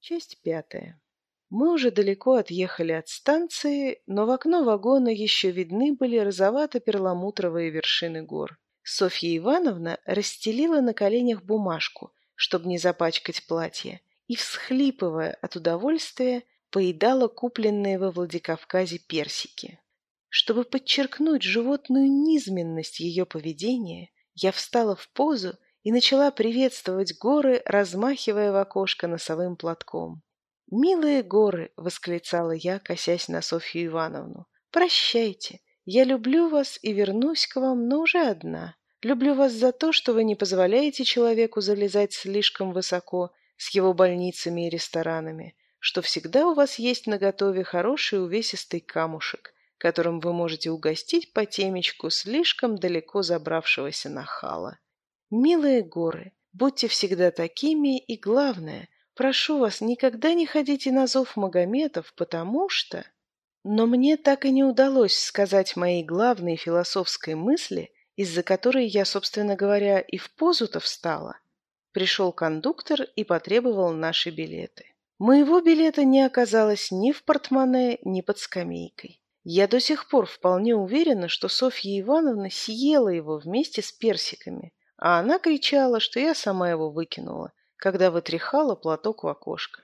Часть пятая. Мы уже далеко отъехали от станции, но в окно вагона еще видны были розовато-перламутровые вершины гор. Софья Ивановна расстелила на коленях бумажку, чтобы не запачкать платье, и, всхлипывая от удовольствия, поедала купленные во Владикавказе персики. Чтобы подчеркнуть животную низменность ее поведения, я встала в позу и начала приветствовать горы, размахивая в окошко носовым платком. «Милые горы!» — восклицала я, косясь на Софью Ивановну. «Прощайте! Я люблю вас и вернусь к вам, но уже одна. Люблю вас за то, что вы не позволяете человеку залезать слишком высоко с его больницами и ресторанами, что всегда у вас есть наготове хороший увесистый камушек, которым вы можете угостить по темечку слишком далеко забравшегося нахала. Милые горы, будьте всегда такими, и главное, прошу вас, никогда не ходите на зов Магометов, потому что... Но мне так и не удалось сказать моей главной философской мысли, из-за которой я, собственно говоря, и в позу-то встала. Пришел кондуктор и потребовал наши билеты. Моего билета не оказалось ни в портмоне, ни под скамейкой. Я до сих пор вполне уверена, что Софья Ивановна съела его вместе с персиками, а она кричала, что я сама его выкинула, когда вытряхала платок в окошко.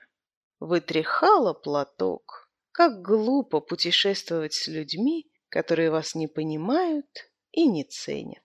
Вытряхала платок. Как глупо путешествовать с людьми, которые вас не понимают и не ценят.